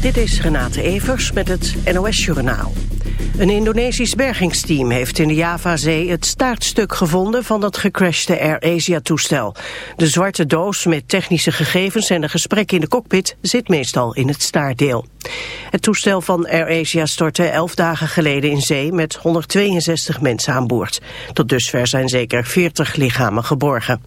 Dit is Renate Evers met het NOS Journaal. Een Indonesisch bergingsteam heeft in de Javazee het staartstuk gevonden van dat gecrashte Air Asia-toestel. De zwarte doos met technische gegevens en een gesprek in de cockpit zit meestal in het staartdeel. Het toestel van Air Asia stortte elf dagen geleden in zee met 162 mensen aan boord. Tot dusver zijn zeker 40 lichamen geborgen.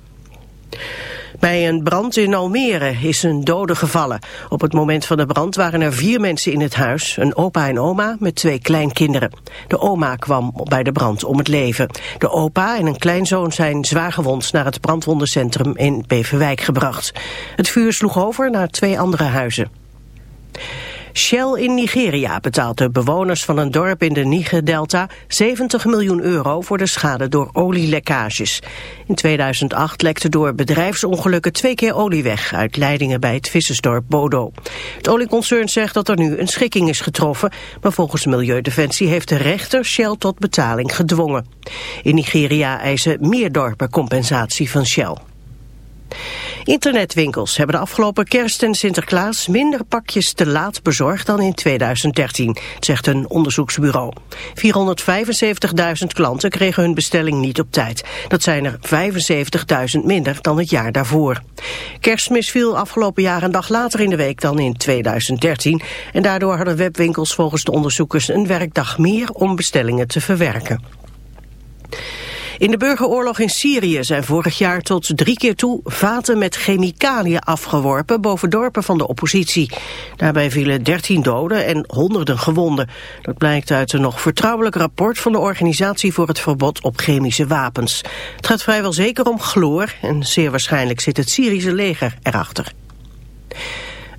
Bij een brand in Almere is een dode gevallen. Op het moment van de brand waren er vier mensen in het huis. Een opa en oma met twee kleinkinderen. De oma kwam bij de brand om het leven. De opa en een kleinzoon zijn zwaargewond naar het brandwondencentrum in Beverwijk gebracht. Het vuur sloeg over naar twee andere huizen. Shell in Nigeria betaalt de bewoners van een dorp in de Niger-delta 70 miljoen euro voor de schade door olielekkages. In 2008 lekte door bedrijfsongelukken twee keer olie weg uit leidingen bij het vissersdorp Bodo. Het olieconcern zegt dat er nu een schikking is getroffen, maar volgens Milieudefensie heeft de rechter Shell tot betaling gedwongen. In Nigeria eisen meer dorpen compensatie van Shell. Internetwinkels hebben de afgelopen kerst en Sinterklaas minder pakjes te laat bezorgd dan in 2013, zegt een onderzoeksbureau. 475.000 klanten kregen hun bestelling niet op tijd. Dat zijn er 75.000 minder dan het jaar daarvoor. Kerstmis viel afgelopen jaar een dag later in de week dan in 2013 en daardoor hadden webwinkels volgens de onderzoekers een werkdag meer om bestellingen te verwerken. In de burgeroorlog in Syrië zijn vorig jaar tot drie keer toe vaten met chemicaliën afgeworpen boven dorpen van de oppositie. Daarbij vielen 13 doden en honderden gewonden. Dat blijkt uit een nog vertrouwelijk rapport van de Organisatie voor het Verbod op Chemische Wapens. Het gaat vrijwel zeker om chloor en zeer waarschijnlijk zit het Syrische leger erachter.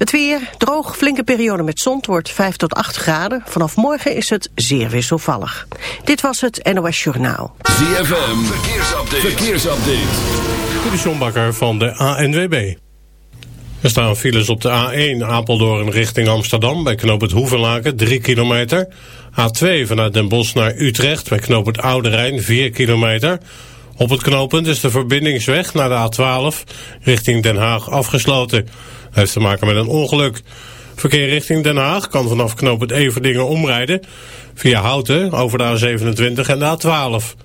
Het weer, droog, flinke periode met zon, wordt 5 tot 8 graden. Vanaf morgen is het zeer wisselvallig. Dit was het NOS Journaal. ZFM, verkeersupdate. verkeersupdate. De van de ANWB. Er staan files op de A1 Apeldoorn richting Amsterdam... bij knoop het Hoevenlaken, 3 kilometer. A2 vanuit Den Bosch naar Utrecht bij knoop het Oude Rijn, 4 kilometer... Op het knooppunt is de verbindingsweg naar de A12 richting Den Haag afgesloten heeft te maken met een ongeluk. Verkeer richting Den Haag kan vanaf knooppunt Everdingen omrijden via Houten over de A27 en de A12.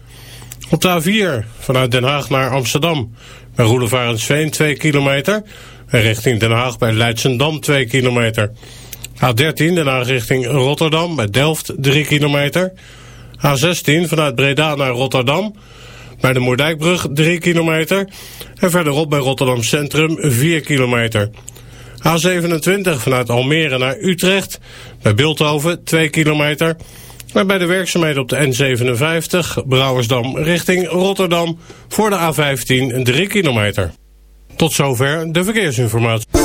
Op de A4 vanuit Den Haag naar Amsterdam bij Roelevarensveen 2 kilometer en richting Den Haag bij Leidsendam 2 kilometer. A13 Den Haag richting Rotterdam bij Delft 3 kilometer. A16 vanuit Breda naar Rotterdam bij de Moerdijkbrug 3 kilometer en verderop bij Rotterdam Centrum 4 kilometer. A27 vanuit Almere naar Utrecht. Bij Bilthoven 2 kilometer. En bij de werkzaamheden op de N57 Brouwersdam richting Rotterdam voor de A15 3 kilometer. Tot zover de verkeersinformatie.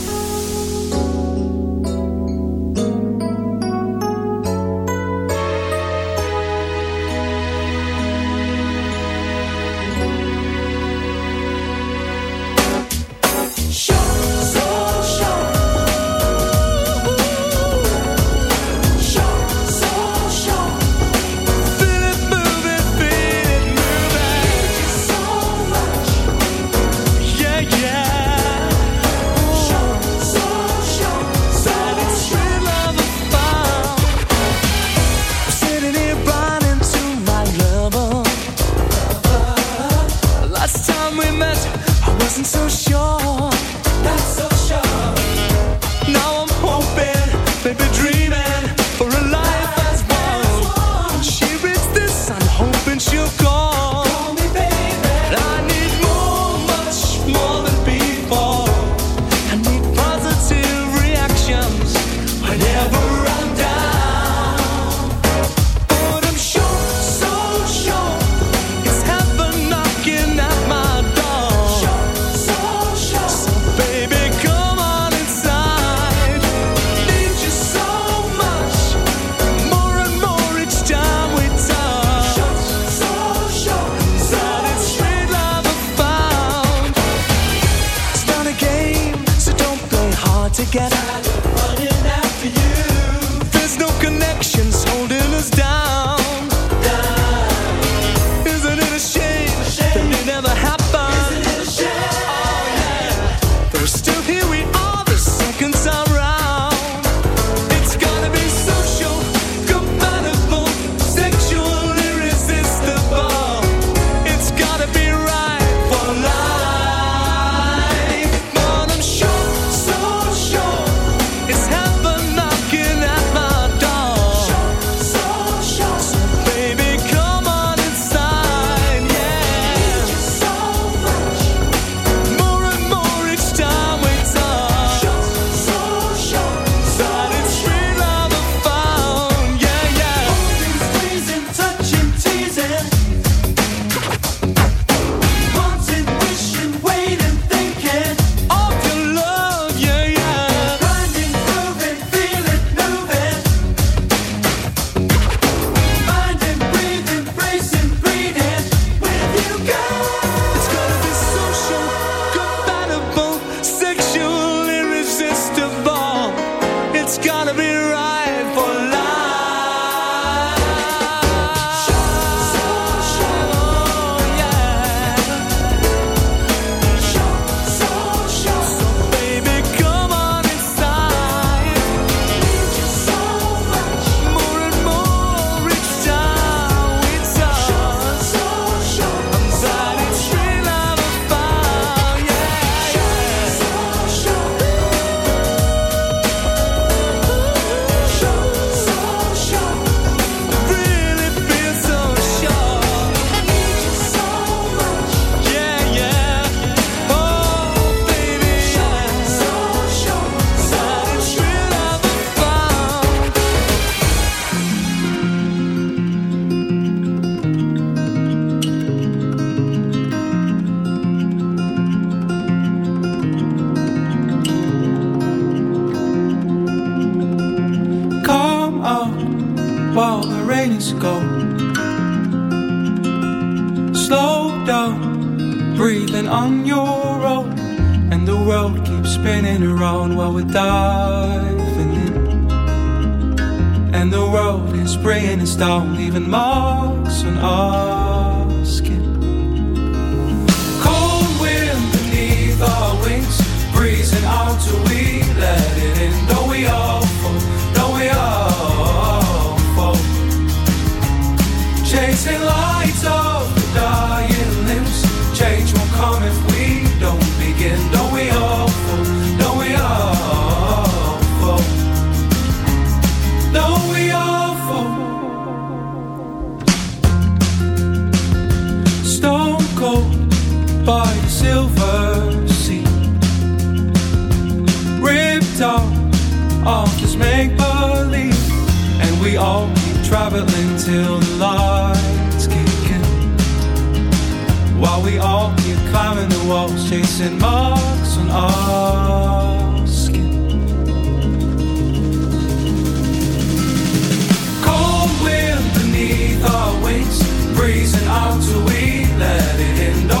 Walls, chasing marks on our skin. Cold wind beneath our wings, breezing out till we let it in.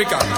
Africa.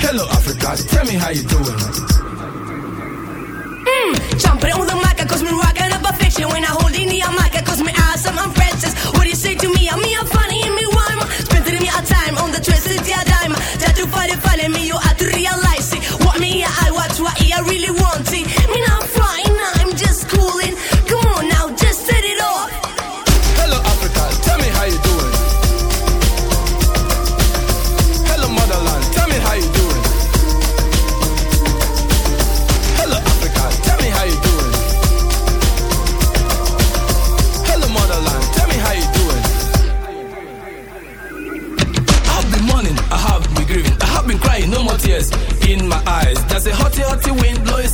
Hello, Africa, tell me how you doing. Mmm, jumping on the mic, cause me rockin' up a fiction. When I hold in the mic, cause me awesome, I'm Francis. What do you say to me? I'm me, I'm funny, and me rhyme. Spending me a time on the twisted yeah, dime. That you find me, you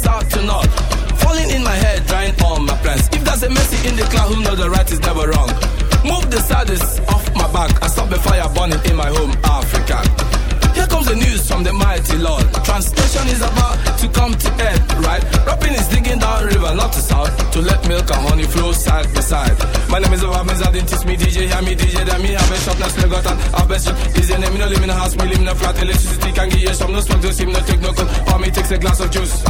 blowing to north. Falling in my head, drying all my plans. If there's a mercy in the cloud, who knows the right is never wrong. Move the saddest off my back and stop the fire burning in my home, Africa. Here comes the news from the mighty Lord. Translation is about to come to end, right? Rapping is digging down river, not to south, to let milk and honey flow side by side. My name is Obama, I didn't teach me DJ, hear me DJ, then me have a shop, now still got an have a shop. Is the name, no live in a house, me live in a flat, electricity can give you some, no smoke, no steam, no take no cold, for me takes a glass of juice.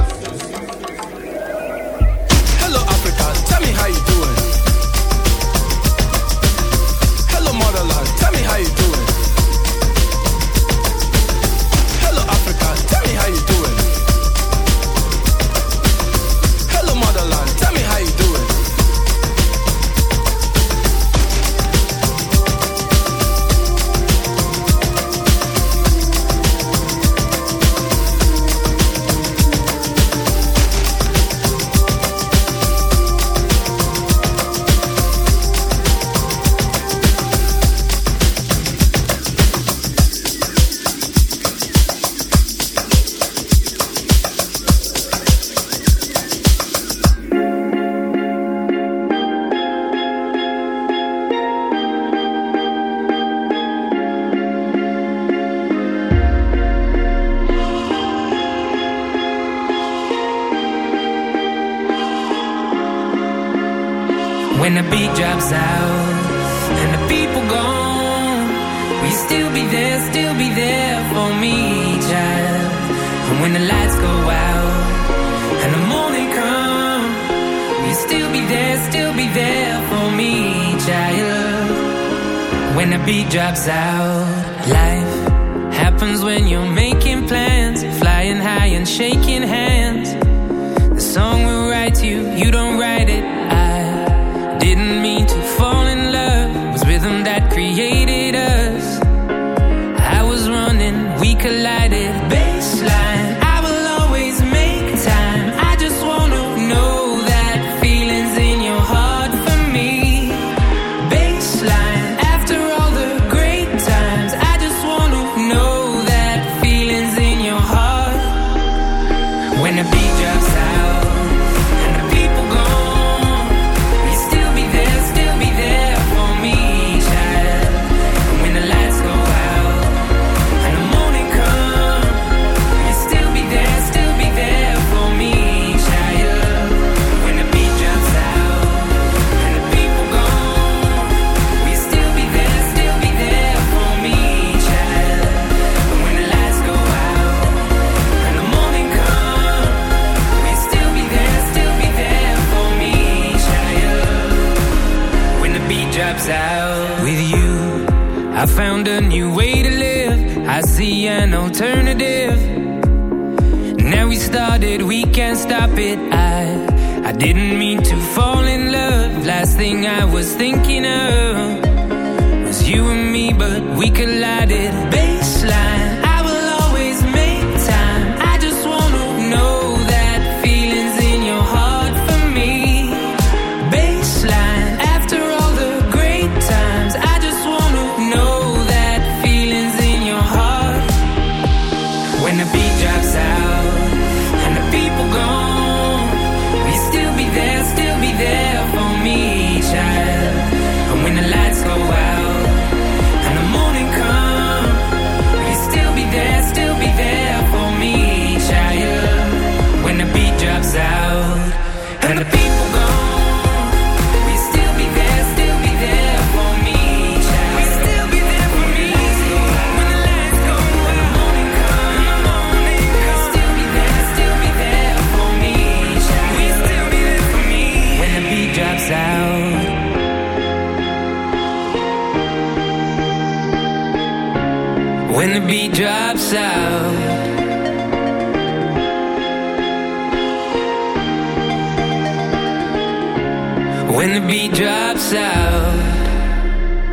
when the beat drops out.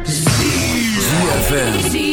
ZFM.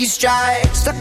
lucky strike. Stuck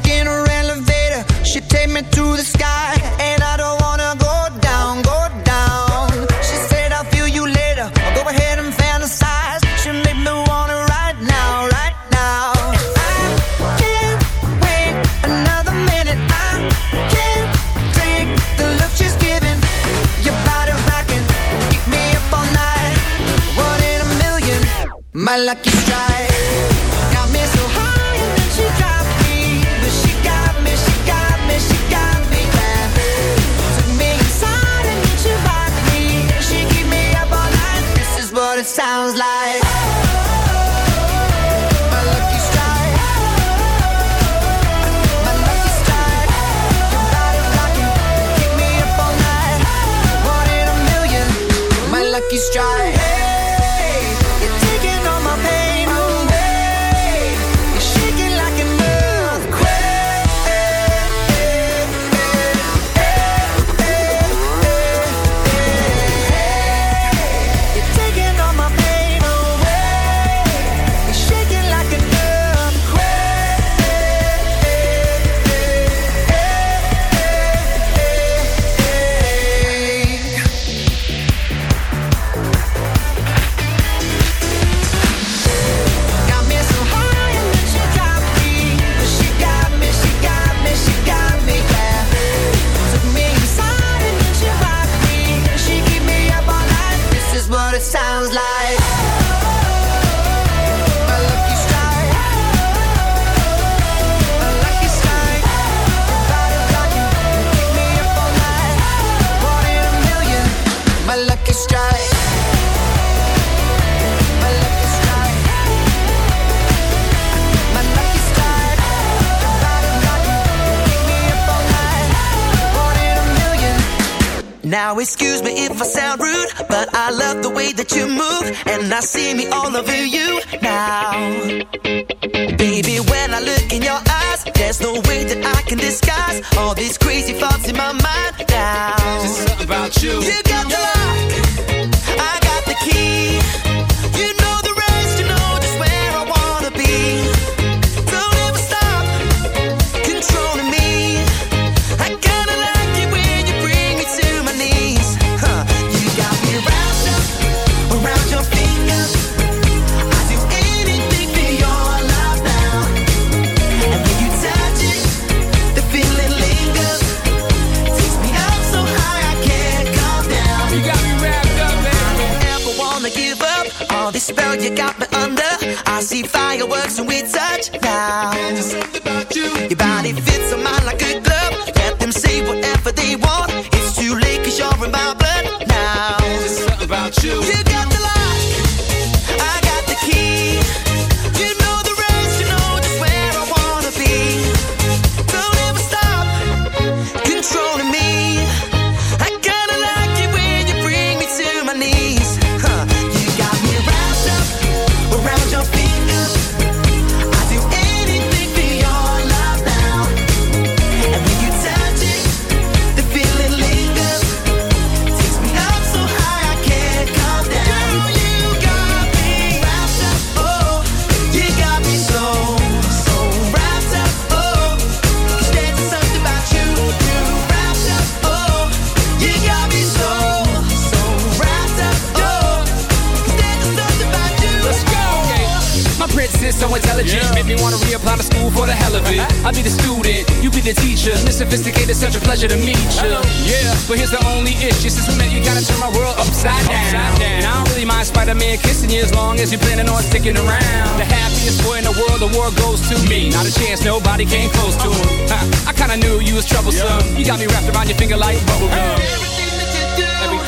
Your body fits on my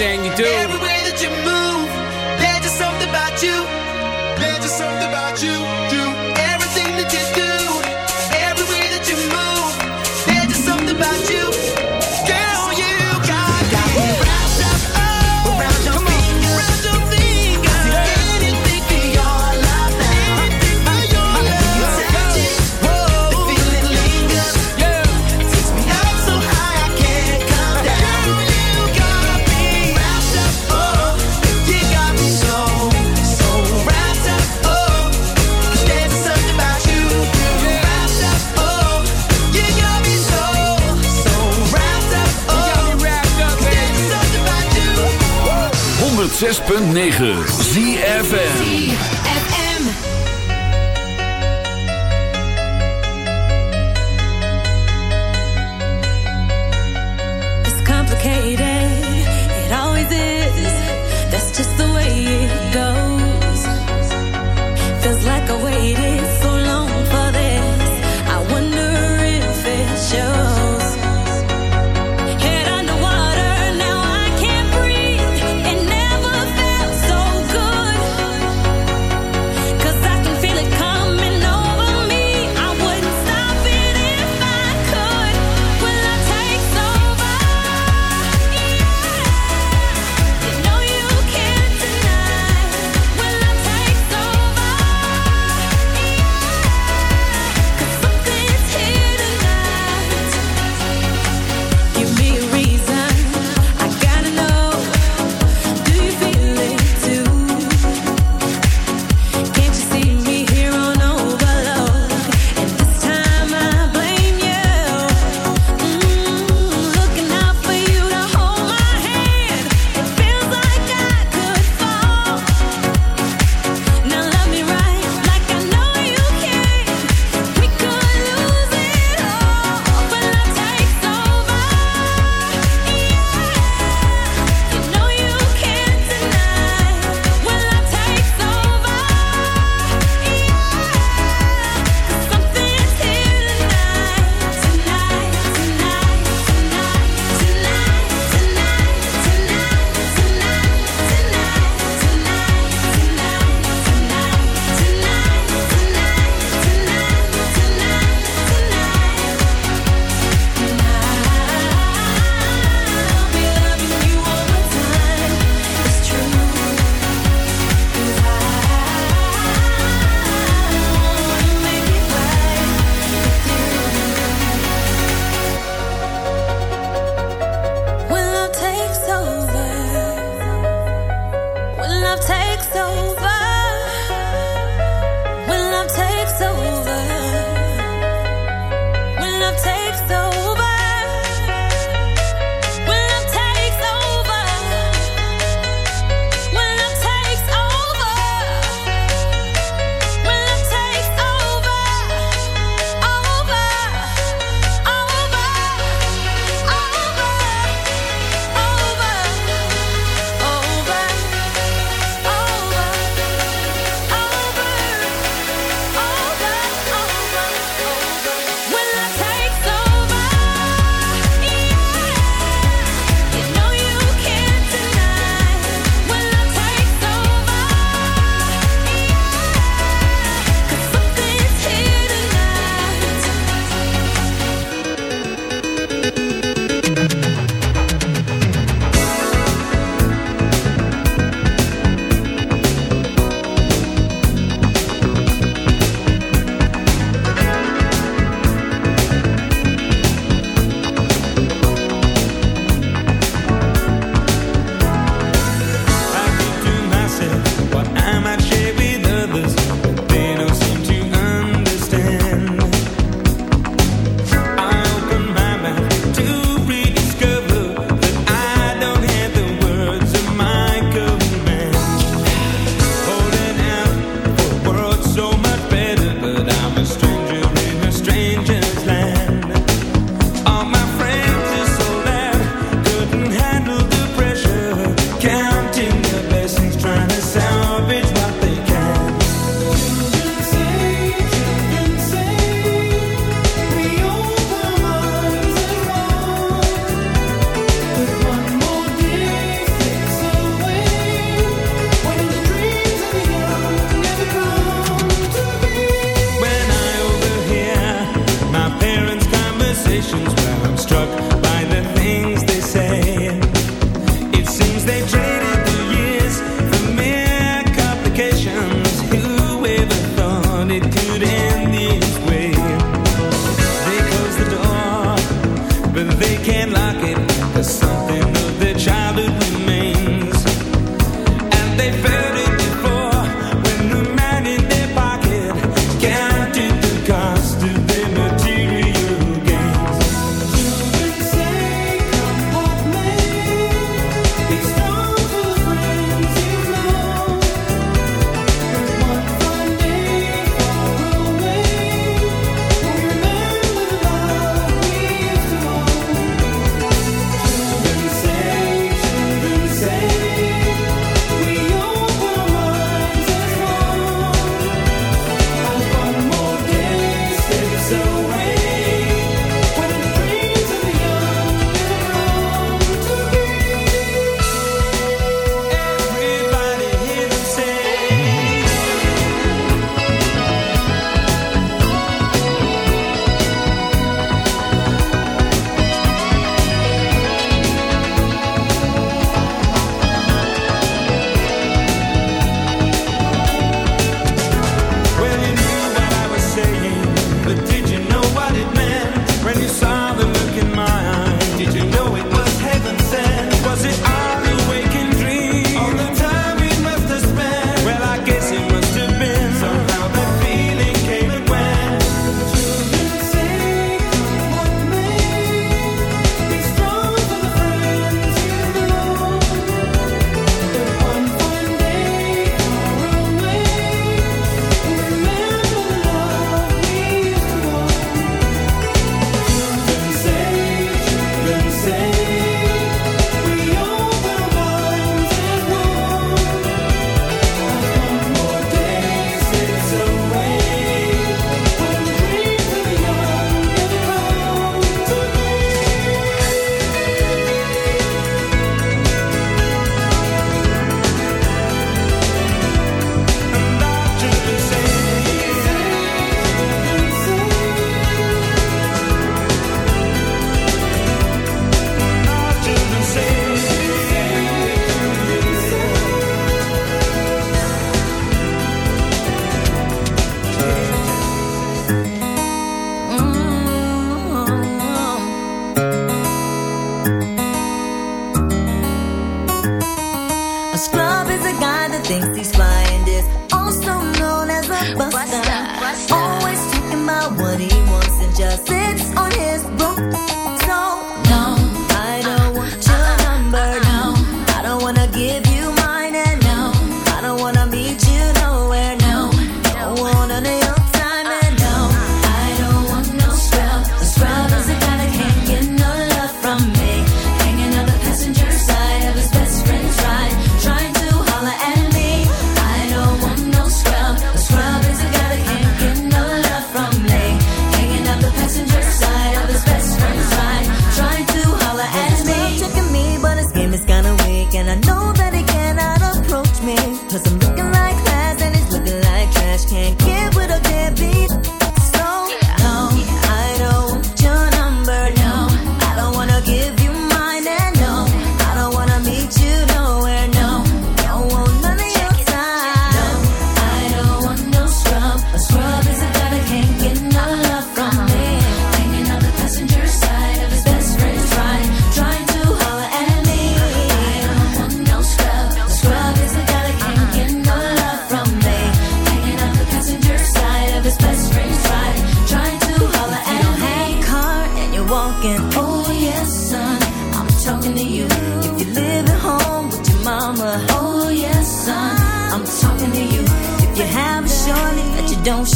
Everything you do. 106.9 ZFM.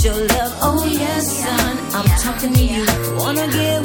your love. Oh yes, son, I'm talking to you. Wanna give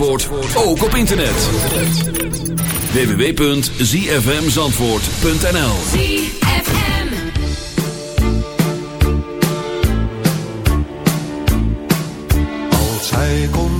Zandvoort, ook op internet. www.zfmzandvoort.nl Als hij kon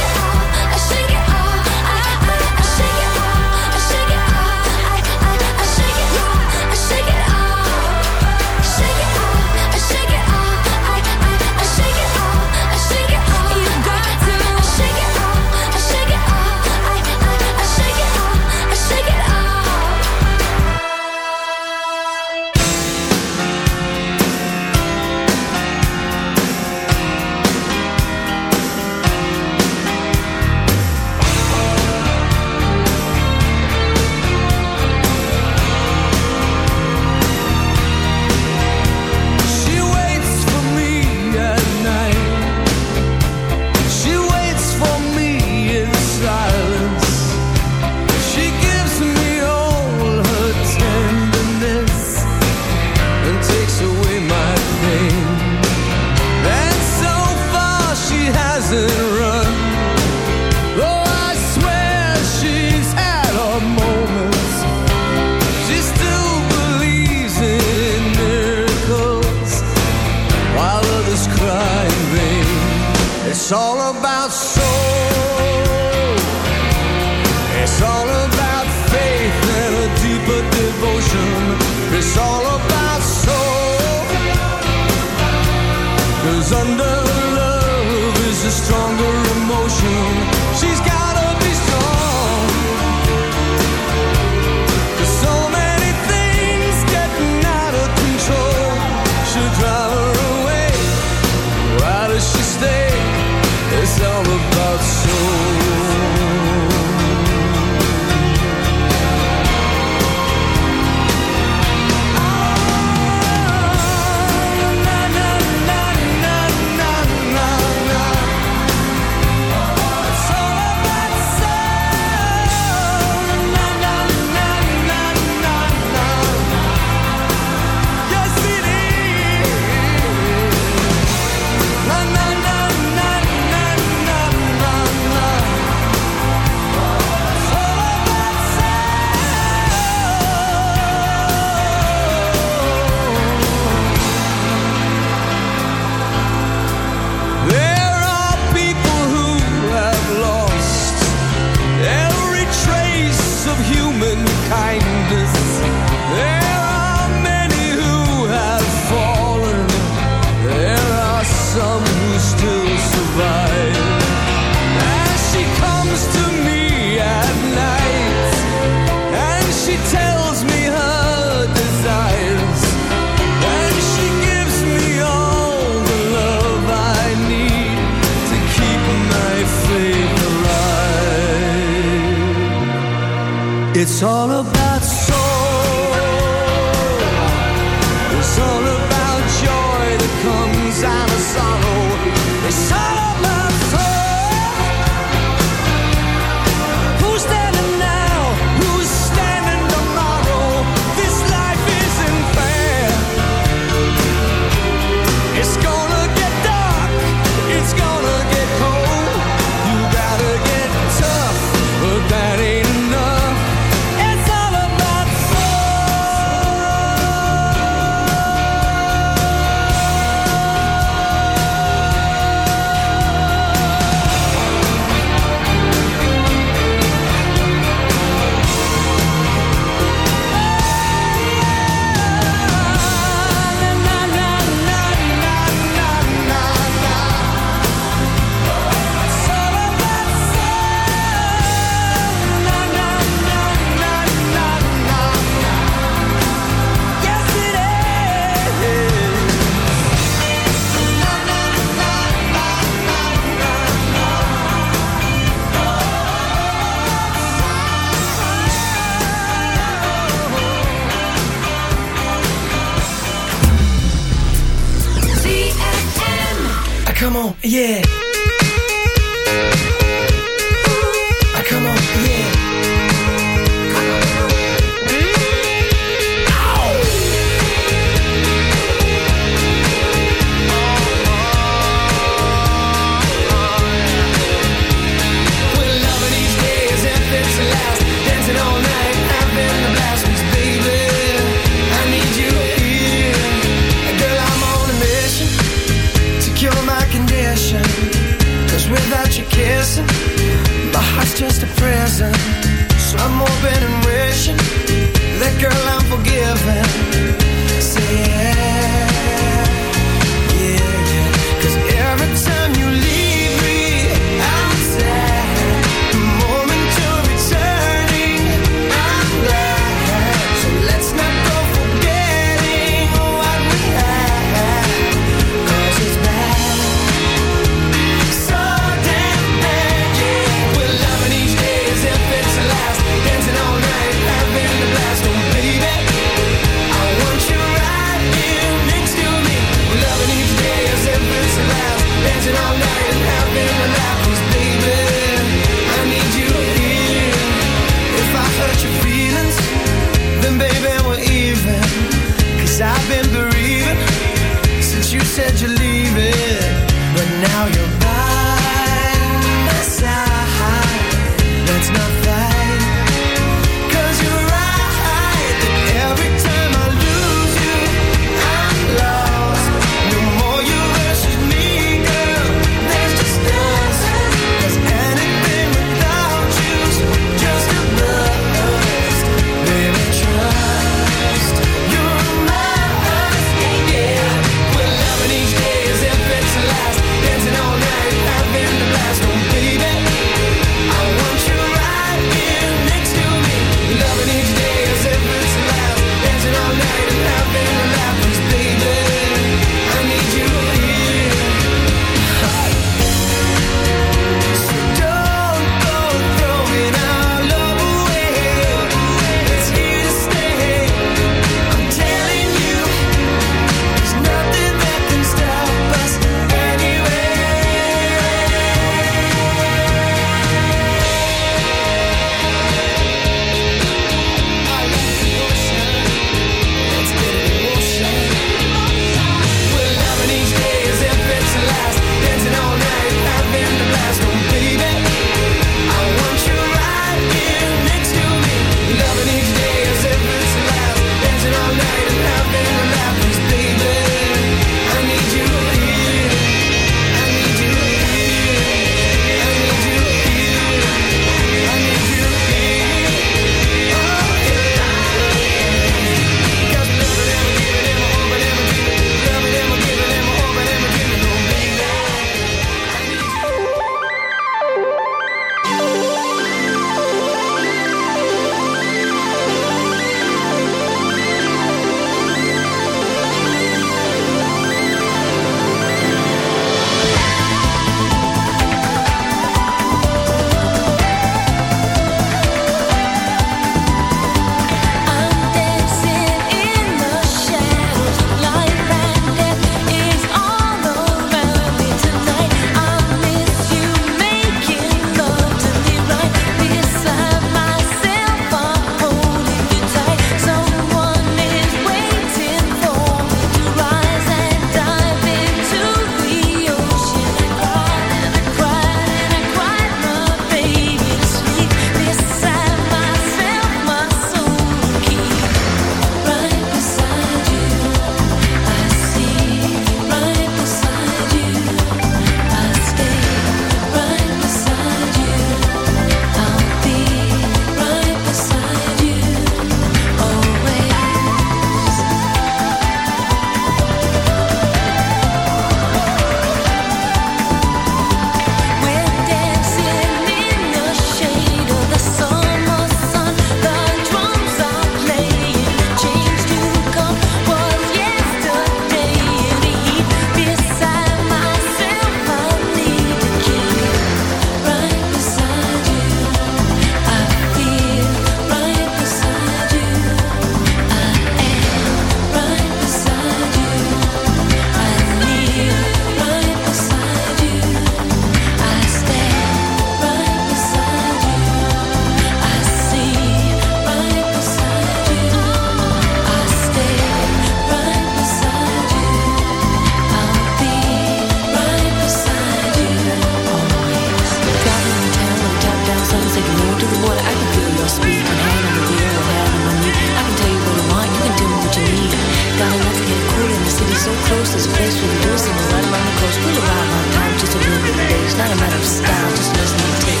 so close, there's a place we can do something right around the coast. We'll arrive on time, just a little bit of days. Not a matter of style, just listen and take.